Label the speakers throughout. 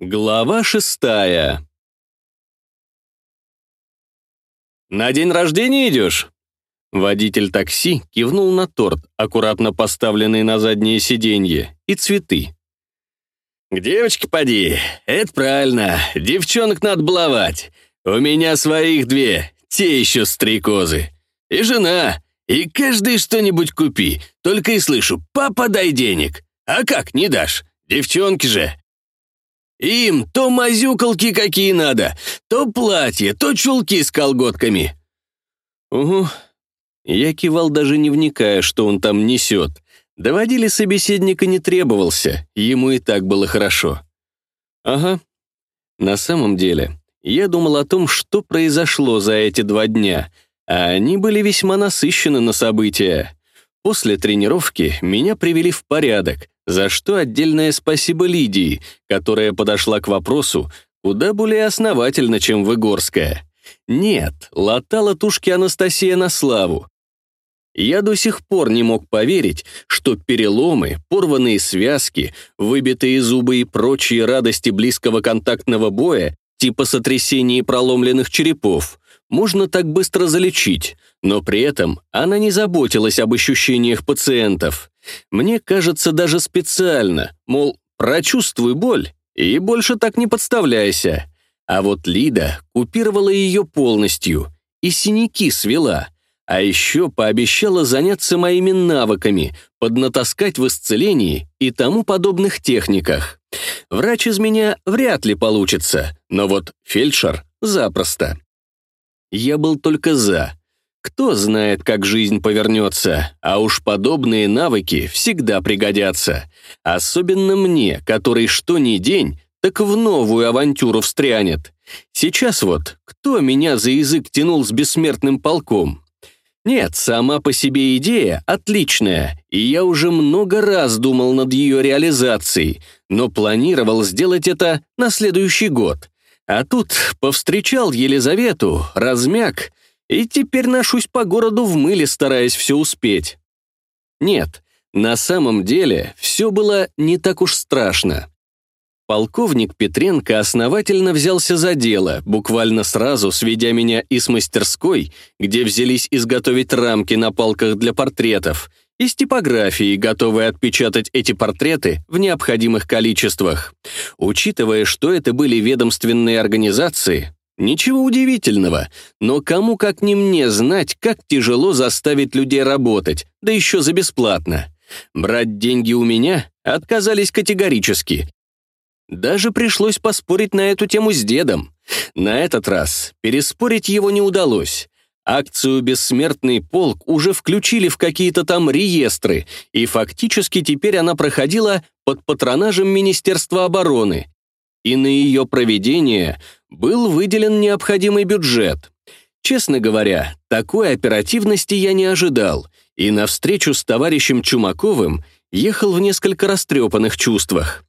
Speaker 1: Глава шестая «На день рождения идешь?» Водитель такси кивнул на торт, аккуратно поставленный на заднее сиденье, и цветы. «К девочке поди, это правильно, девчонок надо баловать. У меня своих две, те еще стрекозы. И жена, и каждый что-нибудь купи, только и слышу, папа, дай денег. А как, не дашь? Девчонки же, им то мазюкалки какие надо, то платье, то чулки с колготками». «Угу». Я кивал, даже не вникая, что он там несет. Доводили собеседника не требовался, ему и так было хорошо. «Ага». На самом деле, я думал о том, что произошло за эти два дня, а они были весьма насыщены на события. После тренировки меня привели в порядок, за что отдельное спасибо Лидии, которая подошла к вопросу куда более основательно, чем Выгорская. Нет, латала тушки Анастасия на славу. Я до сих пор не мог поверить, что переломы, порванные связки, выбитые зубы и прочие радости близкого контактного боя, типа сотрясений и проломленных черепов, можно так быстро залечить, но при этом она не заботилась об ощущениях пациентов. Мне кажется, даже специально, мол, прочувствуй боль и больше так не подставляйся. А вот Лида купировала ее полностью и синяки свела, а еще пообещала заняться моими навыками, поднатаскать в исцелении и тому подобных техниках. Врач из меня вряд ли получится, но вот фельдшер — запросто. Я был только «за», кто знает, как жизнь повернется, а уж подобные навыки всегда пригодятся. Особенно мне, который что ни день, так в новую авантюру встрянет. Сейчас вот, кто меня за язык тянул с бессмертным полком? Нет, сама по себе идея отличная, и я уже много раз думал над ее реализацией, но планировал сделать это на следующий год. А тут повстречал Елизавету, размяк, и теперь ношусь по городу в мыле, стараясь все успеть. Нет, на самом деле все было не так уж страшно. Полковник Петренко основательно взялся за дело, буквально сразу сведя меня из мастерской, где взялись изготовить рамки на палках для портретов, из типографии, готовые отпечатать эти портреты в необходимых количествах. Учитывая, что это были ведомственные организации, Ничего удивительного, но кому как не мне знать, как тяжело заставить людей работать, да еще за бесплатно. Брать деньги у меня отказались категорически. Даже пришлось поспорить на эту тему с дедом. На этот раз переспорить его не удалось. Акцию «Бессмертный полк» уже включили в какие-то там реестры, и фактически теперь она проходила под патронажем Министерства обороны. И на ее проведение – был выделен необходимый бюджет. Честно говоря, такой оперативности я не ожидал, и на встречу с товарищем Чумаковым ехал в несколько растрепанных чувствах.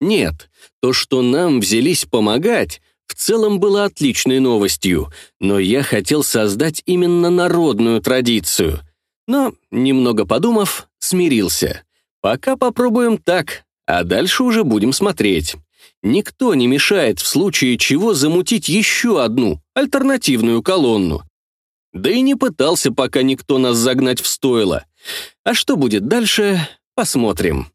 Speaker 1: Нет, то, что нам взялись помогать, в целом было отличной новостью, но я хотел создать именно народную традицию. Но, немного подумав, смирился. Пока попробуем так, а дальше уже будем смотреть. Никто не мешает в случае чего замутить еще одну, альтернативную колонну. Да и не пытался пока никто нас загнать в стойло. А что будет дальше, посмотрим.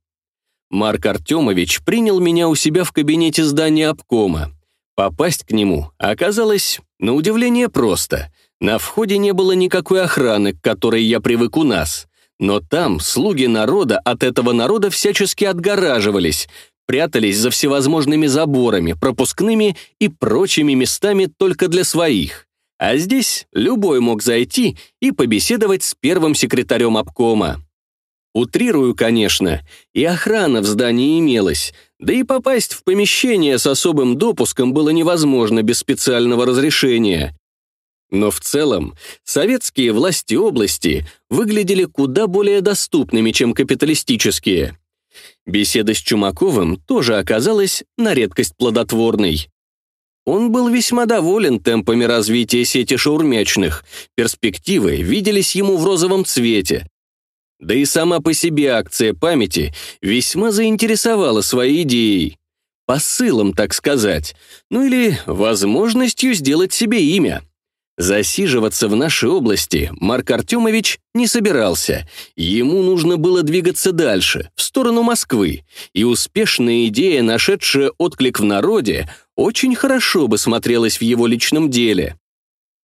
Speaker 1: Марк Артемович принял меня у себя в кабинете здания обкома. Попасть к нему оказалось, на удивление, просто. На входе не было никакой охраны, к которой я привык у нас. Но там слуги народа от этого народа всячески отгораживались, прятались за всевозможными заборами, пропускными и прочими местами только для своих. А здесь любой мог зайти и побеседовать с первым секретарем обкома. Утрирую, конечно, и охрана в здании имелась, да и попасть в помещение с особым допуском было невозможно без специального разрешения. Но в целом советские власти области выглядели куда более доступными, чем капиталистические. Беседа с Чумаковым тоже оказалась на редкость плодотворной. Он был весьма доволен темпами развития сети шаурмячных, перспективы виделись ему в розовом цвете. Да и сама по себе акция памяти весьма заинтересовала своей идеей. посылом, так сказать, ну или возможностью сделать себе имя. Засиживаться в нашей области Марк Артемович не собирался. Ему нужно было двигаться дальше, в сторону Москвы, и успешная идея, нашедшая отклик в народе, очень хорошо бы смотрелась в его личном деле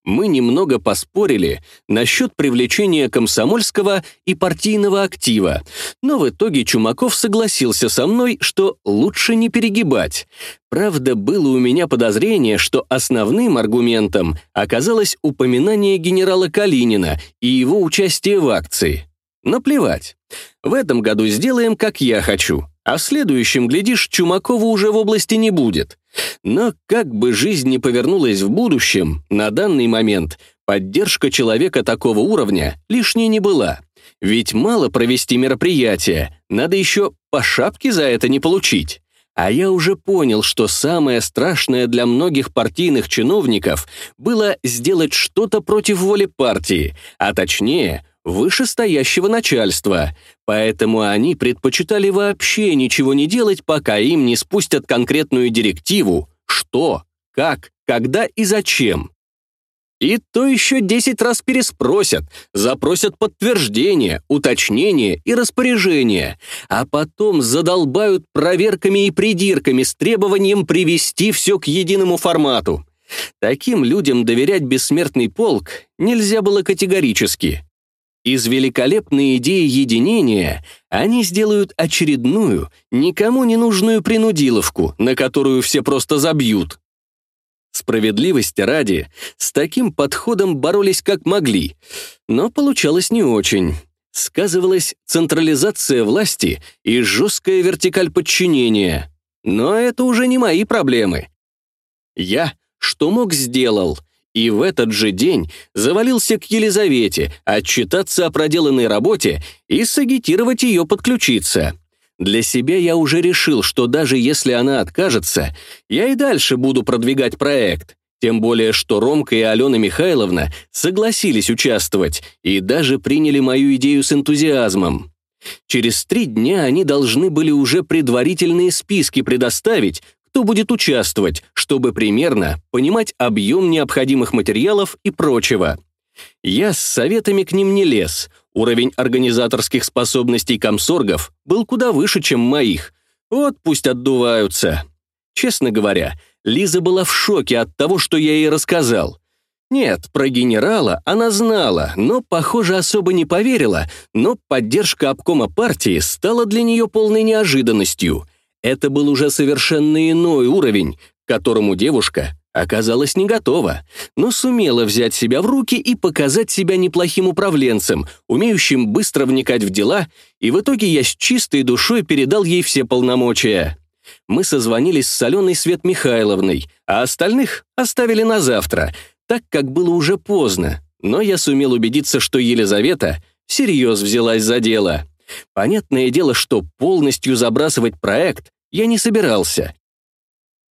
Speaker 1: мы немного поспорили насчет привлечения комсомольского и партийного актива, но в итоге Чумаков согласился со мной, что лучше не перегибать. Правда, было у меня подозрение, что основным аргументом оказалось упоминание генерала Калинина и его участие в акции. Но плевать. В этом году сделаем, как я хочу. А в следующем, глядишь, Чумакова уже в области не будет. Но как бы жизнь ни повернулась в будущем, на данный момент поддержка человека такого уровня лишней не была. Ведь мало провести мероприятие, надо еще по шапке за это не получить. А я уже понял, что самое страшное для многих партийных чиновников было сделать что-то против воли партии, а точнее – вышестоящего начальства, поэтому они предпочитали вообще ничего не делать, пока им не спустят конкретную директиву, что, как, когда и зачем. И то еще 10 раз переспросят, запросят подтверждение, уточнение и распоряжение, а потом задолбают проверками и придирками с требованием привести все к единому формату. Таким людям доверять бессмертный полк нельзя было категорически. Из великолепной идеи единения они сделают очередную, никому не нужную принудиловку, на которую все просто забьют. Справедливости ради, с таким подходом боролись как могли, но получалось не очень. Сказывалась централизация власти и жесткая вертикаль подчинения. Но это уже не мои проблемы. Я, что мог, сделал — и в этот же день завалился к Елизавете отчитаться о проделанной работе и сагитировать ее подключиться. Для себя я уже решил, что даже если она откажется, я и дальше буду продвигать проект. Тем более, что Ромка и Алена Михайловна согласились участвовать и даже приняли мою идею с энтузиазмом. Через три дня они должны были уже предварительные списки предоставить, кто будет участвовать, чтобы примерно понимать объем необходимых материалов и прочего. Я с советами к ним не лез. Уровень организаторских способностей комсоргов был куда выше, чем моих. Вот пусть отдуваются. Честно говоря, Лиза была в шоке от того, что я ей рассказал. Нет, про генерала она знала, но, похоже, особо не поверила, но поддержка обкома партии стала для нее полной неожиданностью — это был уже совершенно иной уровень, к которому девушка оказалась не готова, но сумела взять себя в руки и показать себя неплохим управленцем, умеющим быстро вникать в дела, и в итоге я с чистой душой передал ей все полномочия. Мы созвонились с Аленой Свет Михайловной, а остальных оставили на завтра, так как было уже поздно, но я сумел убедиться, что Елизавета всерьез взялась за дело. Понятное дело, что полностью забрасывать проект я не собирался.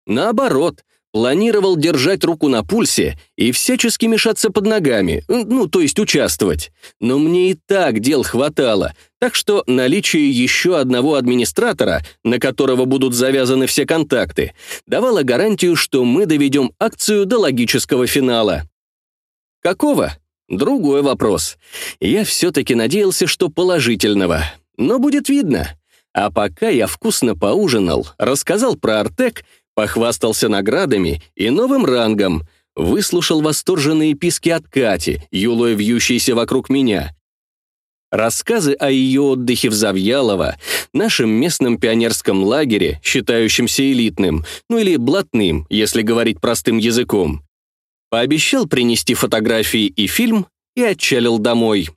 Speaker 1: Наоборот, планировал держать руку на пульсе и всячески мешаться под ногами, ну, то есть участвовать. Но мне и так дел хватало, так что наличие еще одного администратора, на которого будут завязаны все контакты, давало гарантию, что мы доведем акцию до логического финала. Какого? Другой вопрос. Я все-таки надеялся, что положительного. Но будет видно. А пока я вкусно поужинал, рассказал про Артек, похвастался наградами и новым рангом, выслушал восторженные писки от Кати, юлой вьющейся вокруг меня. Рассказы о ее отдыхе в Завьялово, нашем местном пионерском лагере, считающемся элитным, ну или блатным, если говорить простым языком, Пообещал принести фотографии и фильм и отчалил домой.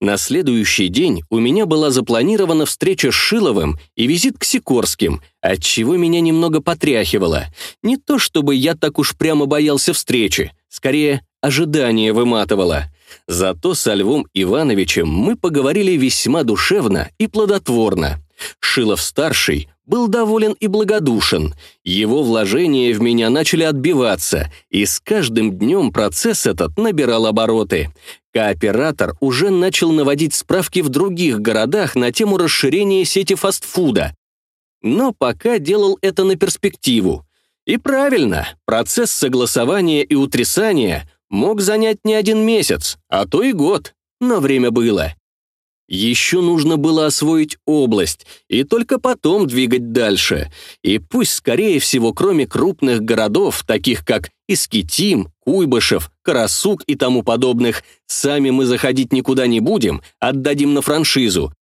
Speaker 1: На следующий день у меня была запланирована встреча с Шиловым и визит к Сикорским, отчего меня немного потряхивало. Не то чтобы я так уж прямо боялся встречи, скорее, ожидание выматывало. Зато со Львом Ивановичем мы поговорили весьма душевно и плодотворно. Шилов-старший был доволен и благодушен. Его вложения в меня начали отбиваться, и с каждым днем процесс этот набирал обороты. Кооператор уже начал наводить справки в других городах на тему расширения сети фастфуда. но пока делал это на перспективу. И правильно, процесс согласования и утрясания мог занять не один месяц, а то и год, но время было. Еще нужно было освоить область и только потом двигать дальше. И пусть, скорее всего, кроме крупных городов, таких как Искитим, Куйбышев, Карасук и тому подобных, сами мы заходить никуда не будем, отдадим на франшизу.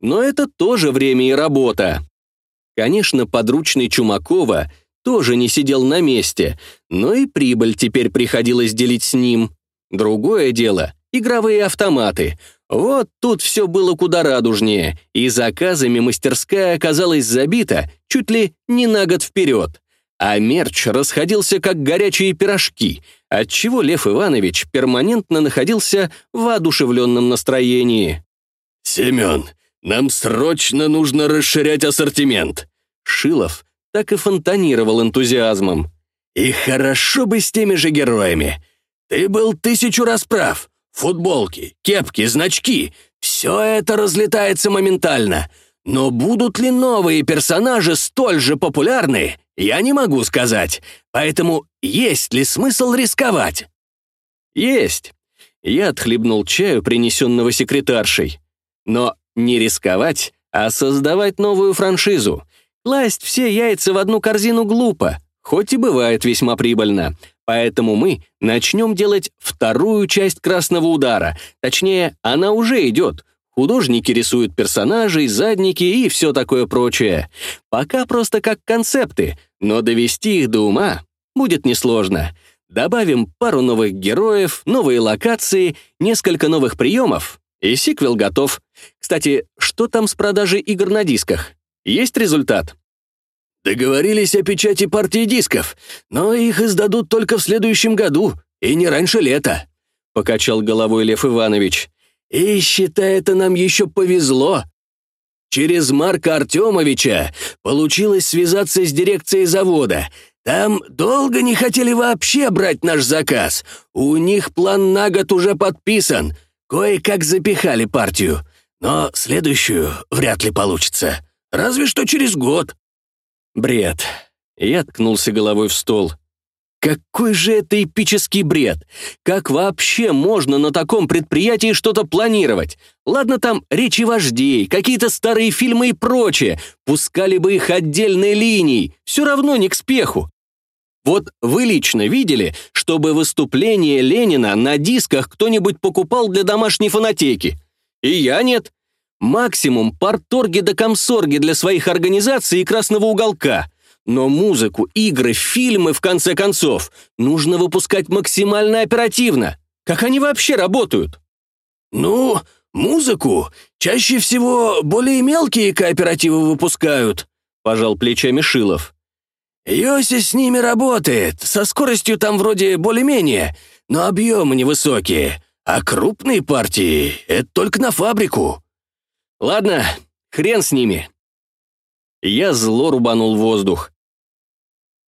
Speaker 1: Но это тоже время и работа. Конечно, подручный Чумакова тоже не сидел на месте, но и прибыль теперь приходилось делить с ним. Другое дело — игровые автоматы. Вот тут все было куда радужнее, и заказами мастерская оказалась забита чуть ли не на год вперед. А мерч расходился как горячие пирожки, отчего Лев Иванович перманентно находился в воодушевленном настроении.
Speaker 2: «Семен, нам срочно нужно расширять ассортимент!»
Speaker 1: Шилов так и фонтанировал энтузиазмом.
Speaker 2: «И хорошо бы с теми же героями. Ты был тысячу раз прав. Футболки, кепки, значки — все это разлетается моментально. Но будут ли новые персонажи столь же популярны, я не могу сказать. Поэтому есть ли смысл рисковать?»
Speaker 1: «Есть». Я отхлебнул чаю, принесенного секретаршей. Но не рисковать, а создавать новую франшизу. Класть все яйца в одну корзину глупо, хоть и бывает весьма прибыльно. Поэтому мы начнем делать вторую часть «Красного удара». Точнее, она уже идет. Художники рисуют персонажей, задники и все такое прочее. Пока просто как концепты, но довести их до ума будет несложно. Добавим пару новых героев, новые локации, несколько новых приемов, и сиквел готов. Кстати, что там с продажей игр на дисках? Есть результат?
Speaker 2: Договорились о печати партии дисков, но их издадут только в следующем году, и не раньше лета», — покачал головой Лев Иванович. «И, считай, это нам еще повезло. Через Марка Артемовича получилось связаться с дирекцией завода. Там долго не хотели вообще брать наш заказ. У них план на год уже подписан. Кое-как запихали партию. Но следующую вряд ли получится. Разве что через год.
Speaker 1: Бред. Я ткнулся головой в стол. Какой же это эпический бред! Как вообще можно на таком предприятии что-то планировать? Ладно, там речи вождей, какие-то старые фильмы и прочее. Пускали бы их отдельной линией. Все равно не к спеху. Вот вы лично видели, чтобы выступление Ленина на дисках кто-нибудь покупал для домашней фонотеки? И я нет. Максимум парторги да комсорги для своих организаций и красного уголка. Но музыку, игры, фильмы, в конце концов, нужно выпускать максимально оперативно. Как они вообще работают?
Speaker 2: Ну, музыку чаще всего более мелкие кооперативы выпускают, пожал плечами Шилов. Йоси с ними работает, со скоростью там вроде более-менее, но объемы невысокие, а крупные партии — это только на фабрику.
Speaker 1: Ладно, хрен с ними. Я зло рубанул воздух.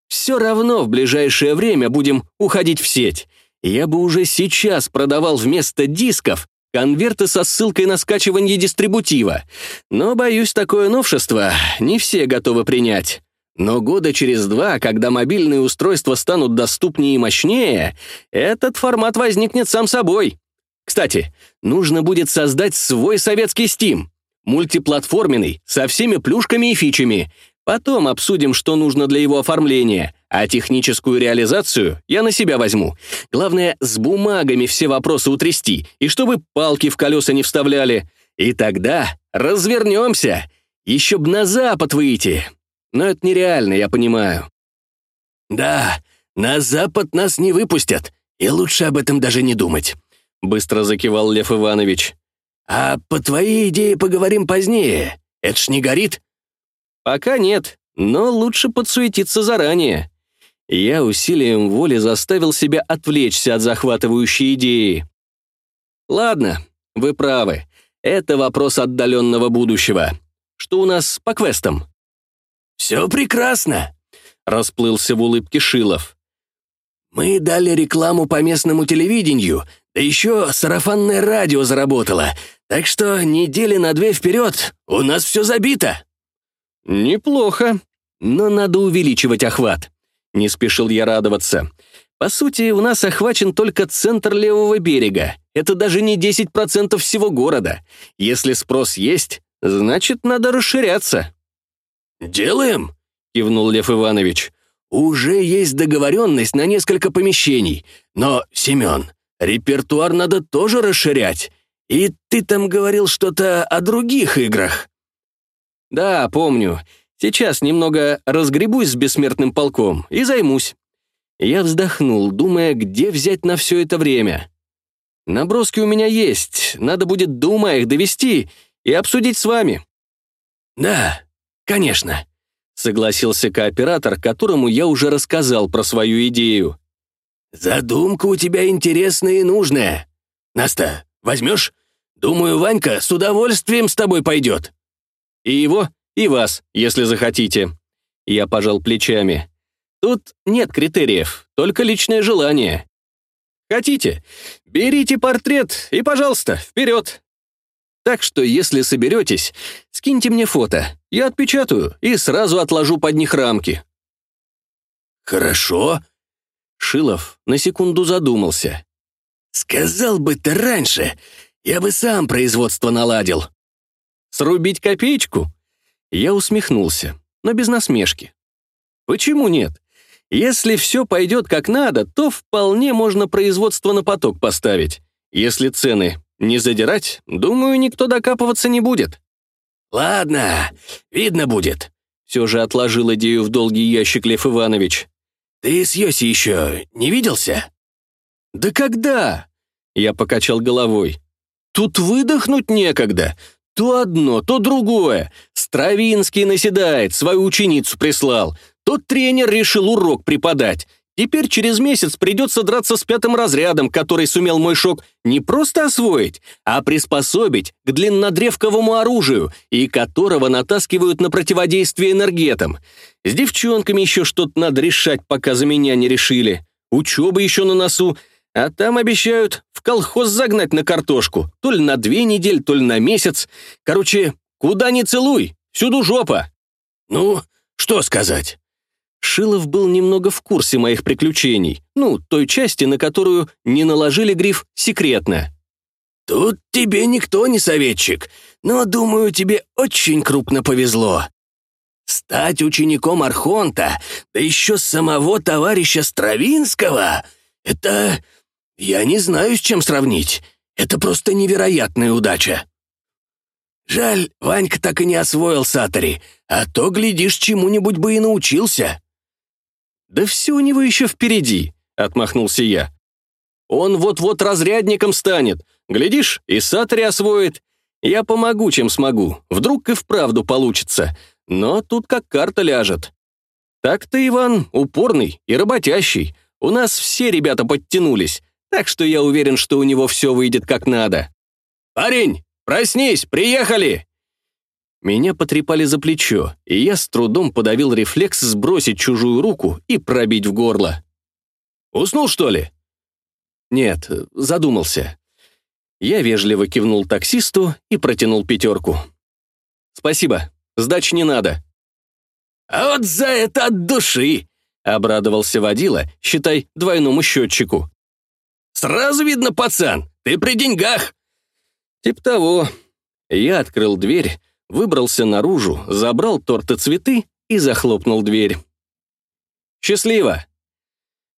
Speaker 1: Все равно в ближайшее время будем уходить в сеть. Я бы уже сейчас продавал вместо дисков конверты со ссылкой на скачивание дистрибутива. Но, боюсь, такое новшество не все готовы принять. Но года через два, когда мобильные устройства станут доступнее и мощнее, этот формат возникнет сам собой. Кстати, нужно будет создать свой советский Steam. Мультиплатформенный, со всеми плюшками и фичами. Потом обсудим, что нужно для его оформления, а техническую реализацию я на себя возьму. Главное, с бумагами все вопросы утрясти, и чтобы палки в колеса не вставляли. И тогда развернемся. Еще б на запад выйти. Но это нереально, я понимаю.
Speaker 2: «Да, на запад нас не выпустят, и лучше об этом даже не думать», — быстро закивал Лев Иванович. «А по твоей идее поговорим позднее. Это ж не горит?»
Speaker 1: «Пока нет, но лучше подсуетиться заранее». Я усилием воли заставил себя отвлечься от захватывающей идеи. «Ладно, вы правы. Это вопрос отдаленного будущего. Что у нас по квестам?»
Speaker 2: «Все прекрасно», — расплылся в улыбке Шилов. «Мы дали рекламу по местному телевидению, да еще сарафанное радио заработало, так что недели на две вперед у нас все забито».
Speaker 1: Неплохо.
Speaker 2: Но надо увеличивать охват. Не спешил я радоваться. По сути, у нас охвачен только центр левого берега. Это даже не 10% всего города. Если спрос есть, значит, надо расширяться.
Speaker 1: «Делаем», — кивнул Лев Иванович.
Speaker 2: «Уже есть договоренность на несколько помещений. Но, Семен, репертуар надо тоже расширять. И ты там говорил что-то о других играх».
Speaker 1: «Да, помню. Сейчас немного разгребусь с бессмертным полком и займусь».
Speaker 2: Я вздохнул, думая, где взять на все это время. Наброски у меня есть, надо будет до ума их довести и обсудить с вами.
Speaker 1: «Да, конечно», —
Speaker 2: согласился кооператор, которому я уже рассказал про свою идею.
Speaker 1: «Задумка у тебя интересная и нужная. Наста, возьмешь? Думаю, Ванька с удовольствием с тобой пойдет».
Speaker 2: «И его, и вас, если захотите». Я пожал плечами. Тут нет критериев, только личное желание. Хотите, берите портрет и, пожалуйста, вперед. Так что, если соберетесь, скиньте мне фото, я отпечатаю и сразу отложу под них рамки.
Speaker 1: Хорошо.
Speaker 2: Шилов на секунду задумался.
Speaker 1: Сказал бы ты раньше, я бы сам производство наладил.
Speaker 2: Срубить копеечку? Я усмехнулся, но без насмешки. Почему нет? Если все пойдет как надо, то вполне можно производство на поток поставить. Если цены не задирать, думаю, никто докапываться не будет.
Speaker 1: «Ладно, видно будет», —
Speaker 2: все же отложил идею в долгий ящик Лев Иванович.
Speaker 1: «Ты с Йоси еще не виделся?»
Speaker 2: «Да когда?» — я покачал головой. «Тут выдохнуть некогда. То одно, то другое. Стравинский наседает, свою ученицу прислал. Тот тренер решил урок преподать. Теперь через месяц придется драться с пятым разрядом, который сумел мой шок не просто освоить, а приспособить к длиннодревковому оружию, и которого натаскивают на противодействие энергетам. С девчонками еще что-то надо решать, пока за меня не решили. Учеба еще на носу, а там обещают в колхоз загнать на картошку, то ли на две недели, то ли на месяц. Короче, куда ни целуй, всюду жопа.
Speaker 1: Ну, что сказать?
Speaker 2: Шилов был немного в курсе моих приключений, ну, той части, на которую не наложили гриф «секретно».
Speaker 1: «Тут тебе никто не советчик, но, думаю, тебе очень крупно повезло. Стать учеником Архонта, да еще самого товарища Стравинского — это... я не знаю, с чем сравнить. Это просто невероятная удача». Жаль, Ванька так и не освоил сатори, а то, глядишь, чему-нибудь бы и научился.
Speaker 2: «Да все у него еще впереди», — отмахнулся я. «Он вот-вот разрядником станет. Глядишь, и сатори освоит. Я помогу, чем смогу. Вдруг и вправду получится. Но тут как карта ляжет. Так-то Иван упорный и работящий. У нас все ребята подтянулись, так что я уверен, что у него все выйдет как надо. «Парень, проснись, приехали!» Меня потрепали за плечо, и я с трудом подавил рефлекс сбросить чужую руку и пробить в горло. «Уснул, что ли?» «Нет, задумался». Я вежливо кивнул таксисту и протянул пятерку. «Спасибо, сдачи не надо».
Speaker 1: «А вот за это от души!» — обрадовался водила, считай, двойному счетчику. «Сразу видно, пацан, ты при деньгах!»
Speaker 2: «Тип того». Я открыл дверь, выбрался наружу, забрал торт и цветы и захлопнул дверь. «Счастливо!»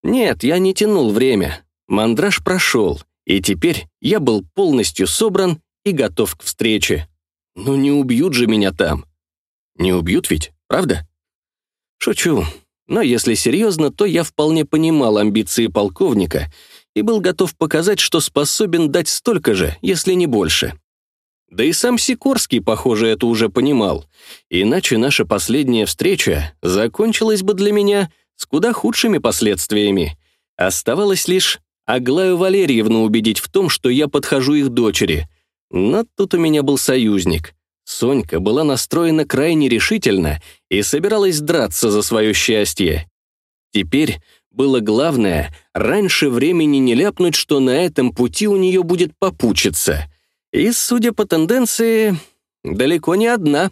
Speaker 2: Нет, я не тянул время. Мандраж прошел, и теперь я был полностью собран и готов к встрече. Ну не убьют же меня там. Не убьют ведь, правда? Шучу. Но если серьезно, то я вполне понимал амбиции полковника и был готов показать, что способен дать столько же, если не больше. Да и сам Сикорский, похоже, это уже понимал. Иначе наша последняя встреча закончилась бы для меня с куда худшими последствиями. Оставалось лишь Аглаю Валерьевну убедить в том, что я подхожу их дочери. Но тут у меня был союзник. Сонька была настроена крайне решительно и собиралась драться за свое счастье. Теперь было главное раньше времени не ляпнуть, что на этом пути у нее будет попучиться — и, судя по тенденции, далеко не одна.